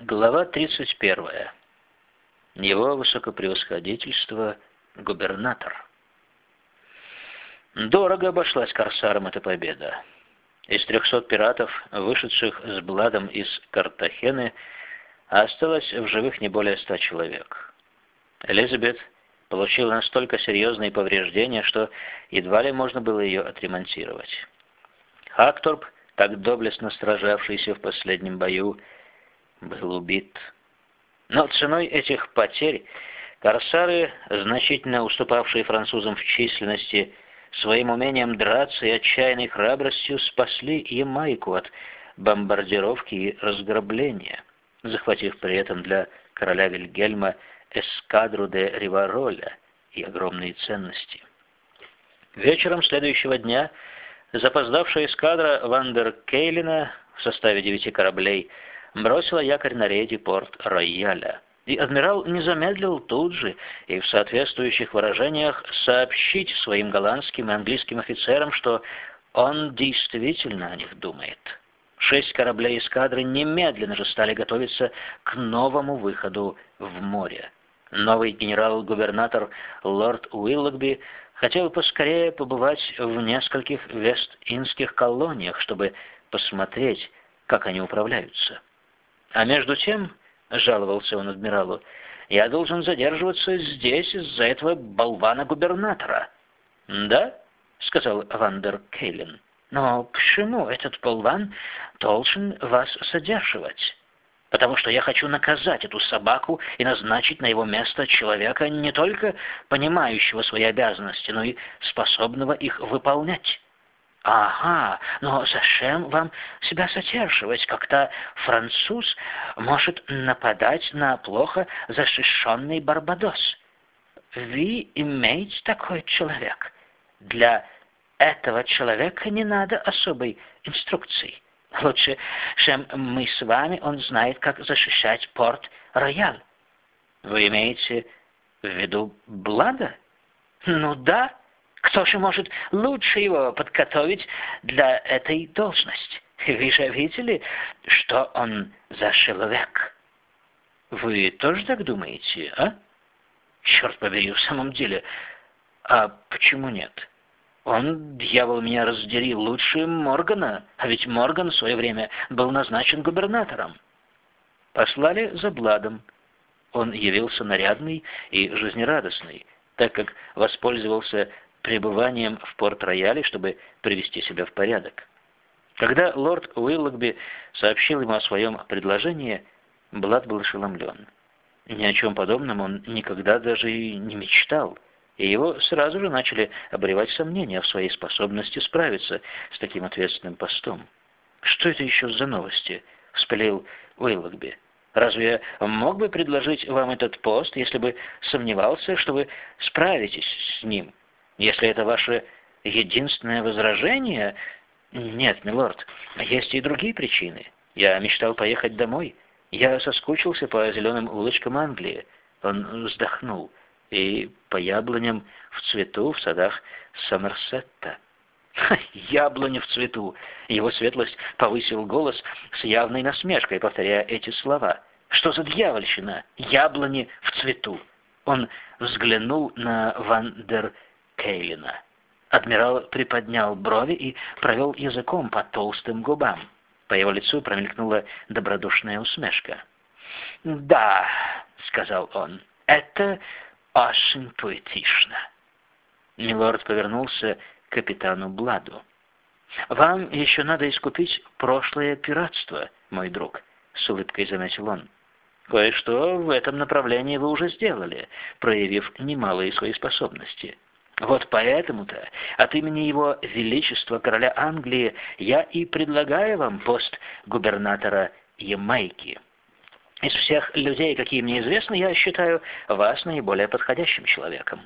Глава 31. Его высокопревосходительство губернатор. Дорого обошлась корсарам эта победа. Из трехсот пиратов, вышедших с Бладом из Картахены, осталось в живых не более ста человек. Элизабет получила настолько серьезные повреждения, что едва ли можно было ее отремонтировать. Хакторп, так доблестно сражавшийся в последнем бою, был убит. Но ценой этих потерь корсары, значительно уступавшие французам в численности, своим умением драться и отчаянной храбростью спасли Ямайку от бомбардировки и разграбления, захватив при этом для короля Вильгельма эскадру де Ривароля и огромные ценности. Вечером следующего дня запоздавшая эскадра Вандеркейлина в составе девяти кораблей – бросила якорь на рейде порт Рояля. И адмирал не замедлил тут же и в соответствующих выражениях сообщить своим голландским и английским офицерам, что он действительно о них думает. Шесть кораблей эскадры немедленно же стали готовиться к новому выходу в море. Новый генерал-губернатор лорд Уиллогби хотел поскорее побывать в нескольких вест-инских колониях, чтобы посмотреть, как они управляются. А между тем, жаловался он адмиралу, я должен задерживаться здесь из-за этого болвана-губернатора. Да, сказал Вандер Кейлин. Но почему этот болван должен вас содерживать? Потому что я хочу наказать эту собаку и назначить на его место человека, не только понимающего свои обязанности, но и способного их выполнять. Ага, но зачем вам себя содерживать, когда француз может нападать на плохо защищенный Барбадос? Вы имеете такой человек. Для этого человека не надо особой инструкции. Лучше, чем мы с вами, он знает, как защищать порт Роял. Вы имеете в виду Блада? Ну да. Кто же может лучше его подготовить для этой должности? Вы же видели, что он за человек? Вы тоже так думаете, а? Черт побери, в самом деле. А почему нет? Он, дьявол меня раздери, лучше Моргана, а ведь Морган в свое время был назначен губернатором. Послали за Бладом. Он явился нарядный и жизнерадостный, так как воспользовался пребыванием в Порт-Рояле, чтобы привести себя в порядок. Когда лорд Уиллогби сообщил ему о своем предложении, Блад был ошеломлен. Ни о чем подобном он никогда даже и не мечтал, и его сразу же начали обревать сомнения в своей способности справиться с таким ответственным постом. «Что это еще за новости?» — вспылил Уиллогби. «Разве я мог бы предложить вам этот пост, если бы сомневался, что вы справитесь с ним?» Если это ваше единственное возражение... Нет, милорд, есть и другие причины. Я мечтал поехать домой. Я соскучился по зеленым улочкам Англии. Он вздохнул. И по яблоням в цвету в садах Сомерсетта. «Яблони в цвету!» Его светлость повысил голос с явной насмешкой, повторяя эти слова. «Что за дьявольщина? Яблони в цвету!» Он взглянул на Ван дер Кейлина. Адмирал приподнял брови и провел языком по толстым губам. По его лицу промелькнула добродушная усмешка. «Да», — сказал он, — «это очень поэтично». Милорд повернулся к капитану Бладу. «Вам еще надо искупить прошлое пиратство, мой друг», — с улыбкой заметил он. «Кое-что в этом направлении вы уже сделали, проявив немалые свои способности». Вот поэтому-то от имени его величества короля Англии я и предлагаю вам пост губернатора Ямайки. Из всех людей, какие мне известны, я считаю вас наиболее подходящим человеком.